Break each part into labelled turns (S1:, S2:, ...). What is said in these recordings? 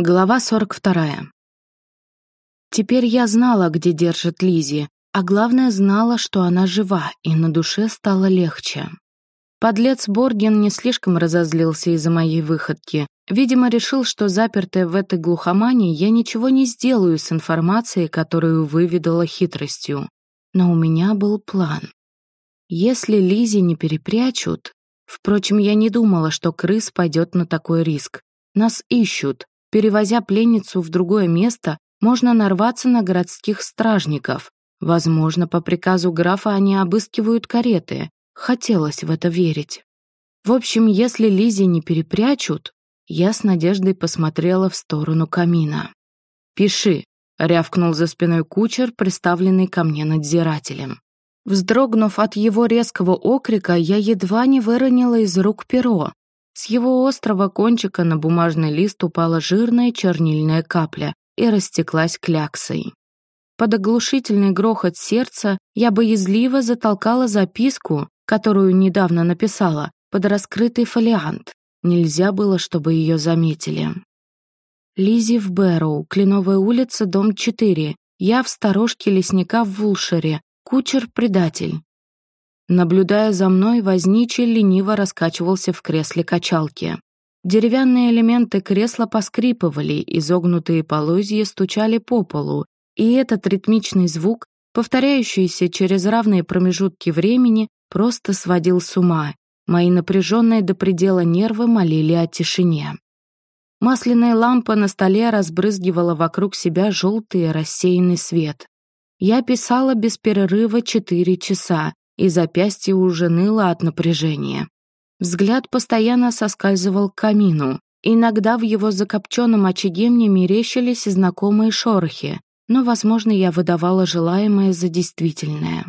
S1: Глава 42. Теперь я знала, где держит Лизи, а главное знала, что она жива, и на душе стало легче. Подлец Борген не слишком разозлился из-за моей выходки. Видимо, решил, что запертая в этой глухомании я ничего не сделаю с информацией, которую выведала хитростью. Но у меня был план. Если Лизи не перепрячут... Впрочем, я не думала, что крыс пойдет на такой риск. Нас ищут, Перевозя пленницу в другое место, можно нарваться на городских стражников. Возможно, по приказу графа они обыскивают кареты. Хотелось в это верить. В общем, если Лизи не перепрячут, я с надеждой посмотрела в сторону камина. «Пиши», — рявкнул за спиной кучер, приставленный ко мне надзирателем. Вздрогнув от его резкого окрика, я едва не выронила из рук перо. С его острого кончика на бумажный лист упала жирная чернильная капля и растеклась кляксой. Под оглушительный грохот сердца я боязливо затолкала записку, которую недавно написала, под раскрытый фолиант. Нельзя было, чтобы ее заметили. Лизи в Бэрроу, Кленовая улица, дом 4. Я в сторожке лесника в Вулшере. Кучер-предатель. Наблюдая за мной, возничий лениво раскачивался в кресле качалки. Деревянные элементы кресла поскрипывали, изогнутые полозья стучали по полу, и этот ритмичный звук, повторяющийся через равные промежутки времени, просто сводил с ума. Мои напряженные до предела нервы молили о тишине. Масляная лампа на столе разбрызгивала вокруг себя желтый рассеянный свет. Я писала без перерыва четыре часа, и запястье уже ныло от напряжения. Взгляд постоянно соскальзывал к камину. Иногда в его закопченном очаге мне мерещились знакомые шорохи, но, возможно, я выдавала желаемое за действительное.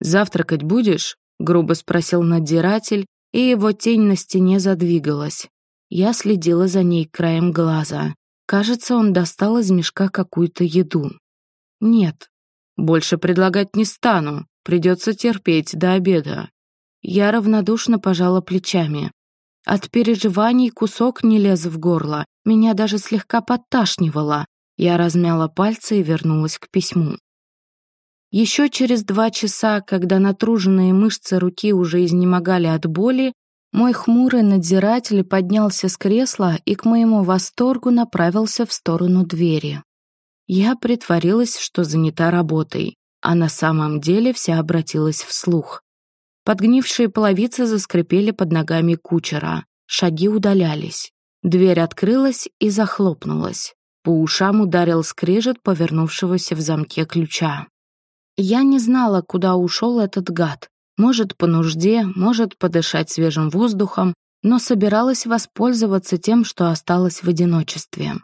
S1: «Завтракать будешь?» — грубо спросил надзиратель, и его тень на стене задвигалась. Я следила за ней краем глаза. Кажется, он достал из мешка какую-то еду. «Нет, больше предлагать не стану», Придется терпеть до обеда. Я равнодушно пожала плечами. От переживаний кусок не лез в горло, меня даже слегка подташнивало. Я размяла пальцы и вернулась к письму. Еще через два часа, когда натруженные мышцы руки уже изнемогали от боли, мой хмурый надзиратель поднялся с кресла и к моему восторгу направился в сторону двери. Я притворилась, что занята работой а на самом деле вся обратилась вслух. Подгнившие половицы заскрипели под ногами кучера, шаги удалялись. Дверь открылась и захлопнулась. По ушам ударил скрежет повернувшегося в замке ключа. Я не знала, куда ушел этот гад. Может, по нужде, может, подышать свежим воздухом, но собиралась воспользоваться тем, что осталось в одиночестве.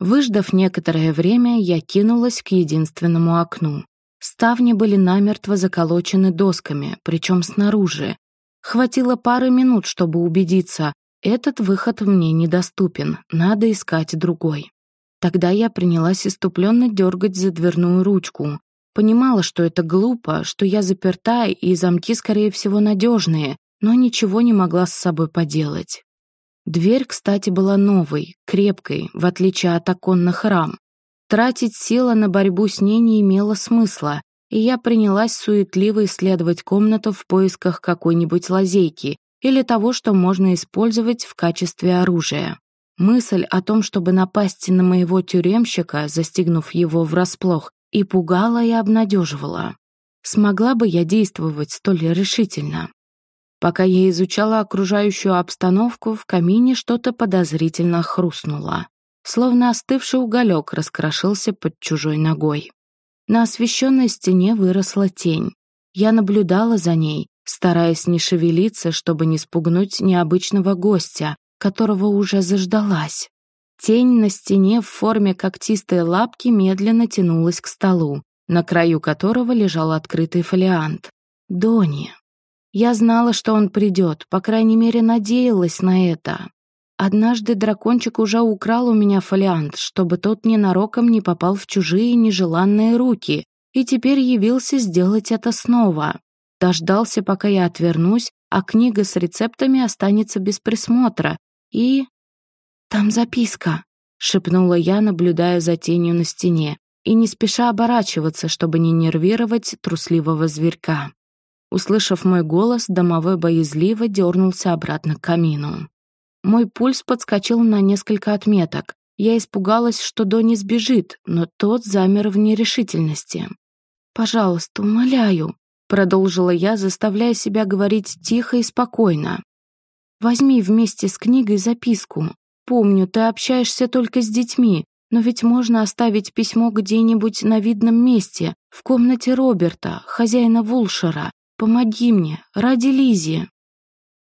S1: Выждав некоторое время, я кинулась к единственному окну. Ставни были намертво заколочены досками, причем снаружи. Хватило пары минут, чтобы убедиться, этот выход мне недоступен, надо искать другой. Тогда я принялась иступленно дергать за дверную ручку. Понимала, что это глупо, что я заперта и замки, скорее всего, надежные, но ничего не могла с собой поделать. Дверь, кстати, была новой, крепкой, в отличие от оконных рам. Тратить силы на борьбу с ней не имело смысла, и я принялась суетливо исследовать комнату в поисках какой-нибудь лазейки или того, что можно использовать в качестве оружия. Мысль о том, чтобы напасть на моего тюремщика, застигнув его врасплох, и пугала, и обнадеживала. Смогла бы я действовать столь решительно? Пока я изучала окружающую обстановку, в камине что-то подозрительно хрустнуло словно остывший уголек раскрошился под чужой ногой. На освещенной стене выросла тень. Я наблюдала за ней, стараясь не шевелиться, чтобы не спугнуть необычного гостя, которого уже заждалась. Тень на стене в форме когтистой лапки медленно тянулась к столу, на краю которого лежал открытый фолиант. Дони. Я знала, что он придет, по крайней мере, надеялась на это. Однажды дракончик уже украл у меня фолиант, чтобы тот ненароком не попал в чужие нежеланные руки, и теперь явился сделать это снова. Дождался, пока я отвернусь, а книга с рецептами останется без присмотра. И... Там записка. шепнула я, наблюдая за тенью на стене, и не спеша оборачиваться, чтобы не нервировать трусливого зверька. Услышав мой голос, домовой боязливо дернулся обратно к камину. Мой пульс подскочил на несколько отметок. Я испугалась, что Дони сбежит, но тот замер в нерешительности. «Пожалуйста, умоляю», — продолжила я, заставляя себя говорить тихо и спокойно. «Возьми вместе с книгой записку. Помню, ты общаешься только с детьми, но ведь можно оставить письмо где-нибудь на видном месте, в комнате Роберта, хозяина Вулшера. Помоги мне, ради Лизи.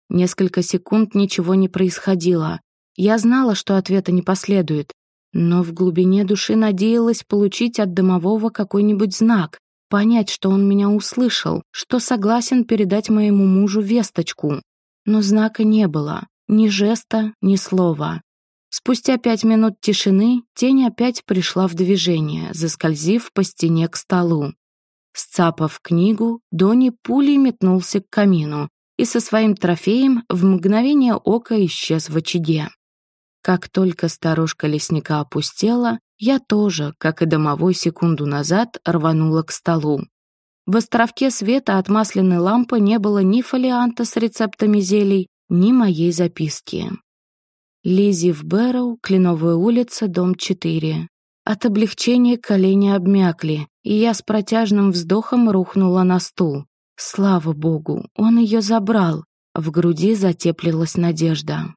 S1: Несколько секунд ничего не происходило. Я знала, что ответа не последует, но в глубине души надеялась получить от домового какой-нибудь знак, понять, что он меня услышал, что согласен передать моему мужу весточку. Но знака не было, ни жеста, ни слова. Спустя пять минут тишины тень опять пришла в движение, заскользив по стене к столу. Сцапав книгу, Дони пулей метнулся к камину и со своим трофеем в мгновение ока исчез в очаге. Как только старушка лесника опустела, я тоже, как и домовой секунду назад, рванула к столу. В островке света от масляной лампы не было ни фолианта с рецептами зелий, ни моей записки. Лизи в Бэрроу, Кленовая улица, дом 4. От облегчения колени обмякли, и я с протяжным вздохом рухнула на стул. Слава богу, он ее забрал. В груди затеплилась надежда.